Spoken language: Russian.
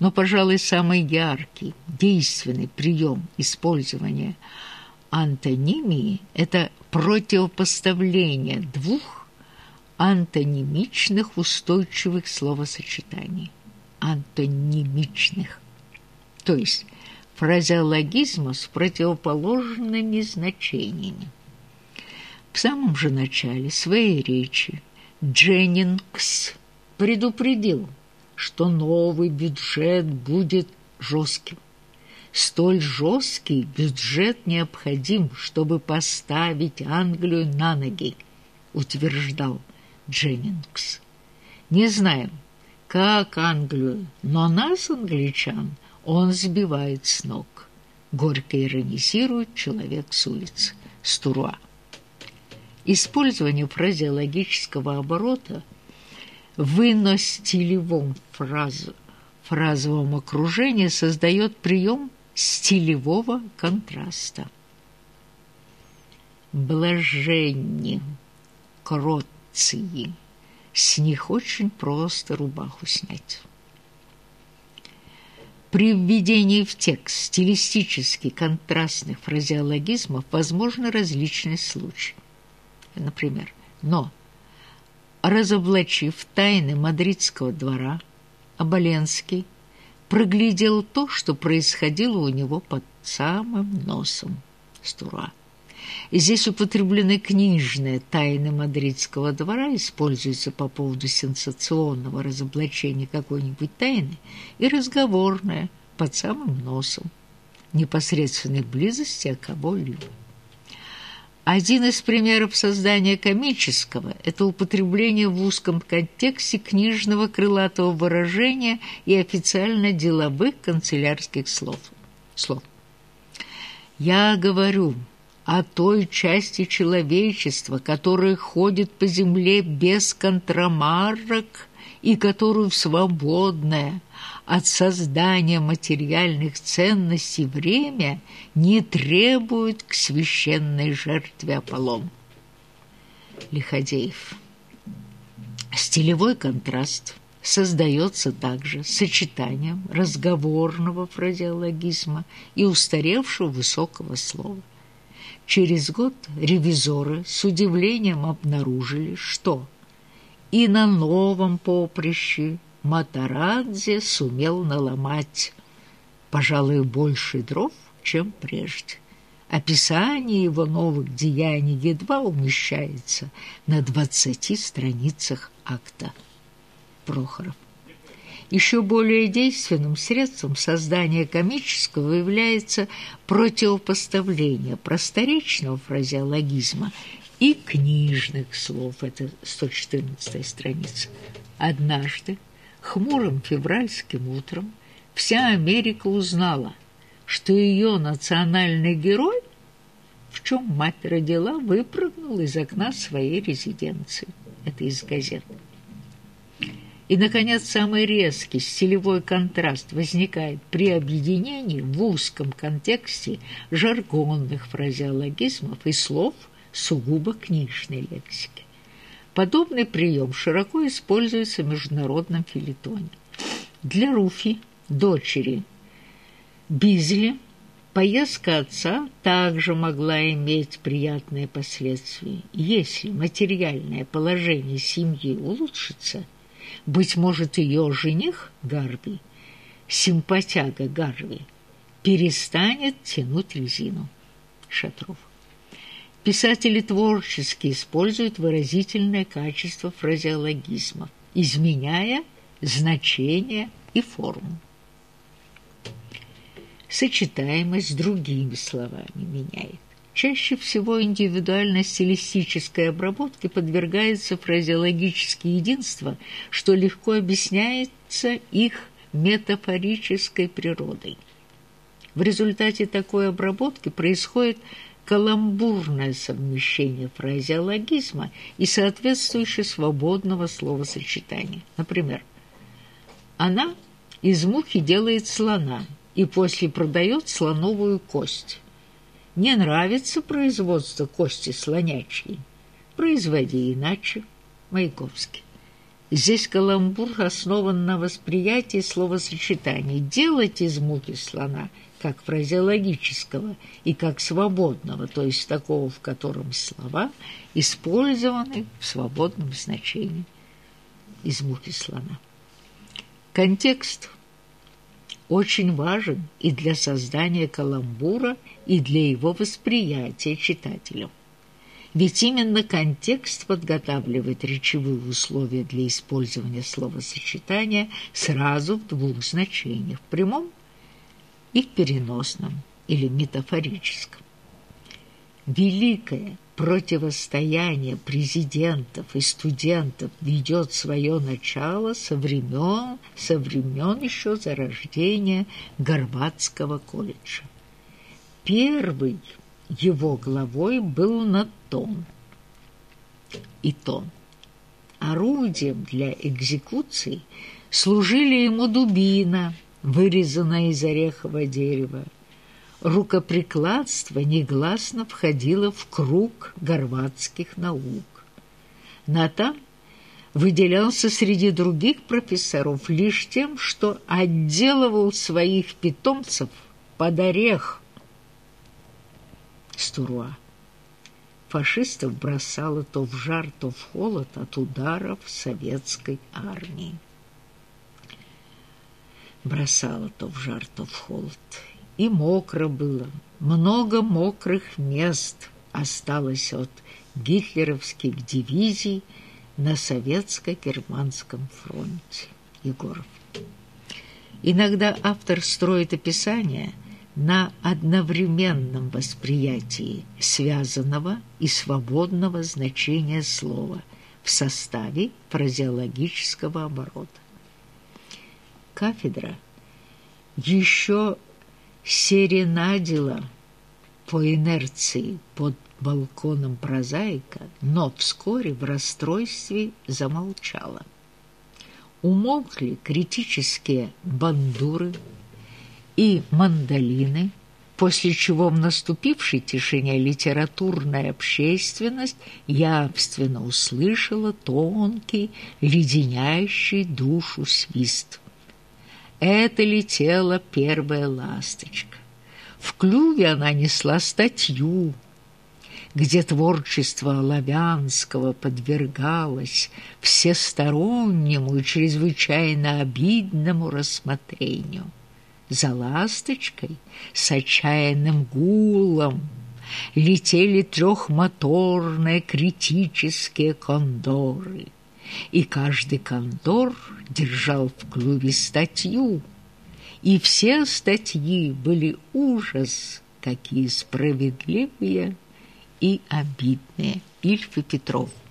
Но, пожалуй, самый яркий, действенный прием использования антонимии – это противопоставление двух антонимичных устойчивых словосочетаний. Антонимичных. То есть фразеологизма с противоположными значениями. В самом же начале своей речи Дженнингс предупредил, что новый бюджет будет жестким. Столь жесткий бюджет необходим, чтобы поставить Англию на ноги, утверждал Дженнингс. Не знаем, как Англию, но нас, англичан, он сбивает с ног. Горько иронизирует человек с улицы Стуруа. Использование фразеологического оборота в иностилевом фраз... фразовом окружении создает прием стилевого контраста. Блаженни, кроции, с них очень просто рубаху снять. При введении в текст стилистически контрастных фразеологизмов возможны различные случаи. Например, «но» разоблачив тайны мадридского двора, Оболенский проглядел то, что происходило у него под самым носом Стура. Здесь употреблены книжные тайны мадридского двора, используются по поводу сенсационного разоблачения какой-нибудь тайны, и разговорное под самым носом непосредственной близости о кого-либо. Один из примеров создания комического – это употребление в узком контексте книжного крылатого выражения и официально-деловых канцелярских слов. слов. «Я говорю о той части человечества, которая ходит по земле без контрамарок и которую свободное, от создания материальных ценностей время не требует к священной жертве Аполлон. Лиходеев. Стилевой контраст создается также сочетанием разговорного фразеологизма и устаревшего высокого слова. Через год ревизоры с удивлением обнаружили, что и на новом поприще Матарадзе сумел наломать, пожалуй, больше дров, чем прежде. Описание его новых деяний едва умещается на двадцати страницах акта. Прохоров. Еще более действенным средством создания комического является противопоставление просторечного фразеологизма и книжных слов. Это 114 страница. Однажды Хмурым февральским утром вся Америка узнала, что ее национальный герой, в чем мать родила, выпрыгнул из окна своей резиденции. Это из газет. И, наконец, самый резкий стилевой контраст возникает при объединении в узком контексте жаргонных фразеологизмов и слов сугубо книжной лексики. Подобный прием широко используется в международном филитоне. Для Руфи, дочери Бизли, поездка отца также могла иметь приятные последствия. Если материальное положение семьи улучшится, быть может, ее жених Гарби, симпатяга Гарви, перестанет тянуть резину. Шатров. Писатели творчески используют выразительное качество фразеологизма, изменяя значение и форму. Сочетаемость другими словами меняет. Чаще всего индивидуальной стилистической обработке подвергается фразеологическое единство, что легко объясняется их метафорической природой. В результате такой обработки происходит каламбурное совмещение фразеологизма и соответствующее свободного словосочетания. Например, она из мухи делает слона и после продает слоновую кость. Не нравится производство кости слонячьей? Производи иначе. Маяковский. Здесь каламбур основан на восприятии словосочетаний. Делать из муки слона как фразеологического и как свободного, то есть такого, в котором слова использованы в свободном значении из муки слона. Контекст очень важен и для создания каламбура, и для его восприятия читателем. Ведь именно контекст подготавливает речевые условия для использования словосочетания сразу в двух значениях – в прямом и в переносном или метафорическом. Великое противостояние президентов и студентов ведет свое начало со времен, со времен еще зарождения Горбатского колледжа. Первый его главой был Натон и Тон. Орудием для экзекуций служили ему дубина, вырезанная из орехового дерева, рукоприкладство негласно входило в круг горватских наук. Натан выделялся среди других профессоров лишь тем, что отделывал своих питомцев под орех Стуруа. Фашистов бросало то в жар, то в холод от ударов советской армии. Бросало то в жар, то в холод и мокро было. Много мокрых мест осталось от гитлеровских дивизий на советско-германском фронте. Егоров. Иногда автор строит описание на одновременном восприятии связанного и свободного значения слова в составе фразеологического оборота. Кафедра еще серенадила по инерции под балконом прозаика, но вскоре в расстройстве замолчала. Умолкли критические бандуры и мандолины, после чего в наступившей тишине литературная общественность явственно услышала тонкий, леденящий душу свист. Это летела первая ласточка. В клюве она несла статью, где творчество Лавянского подвергалось всестороннему и чрезвычайно обидному рассмотрению. За ласточкой с отчаянным гулом летели трехмоторные критические кондоры — и каждый кондор держал в клюве статью, и все статьи были ужас, какие справедливые и обидные. Ильф и Петров –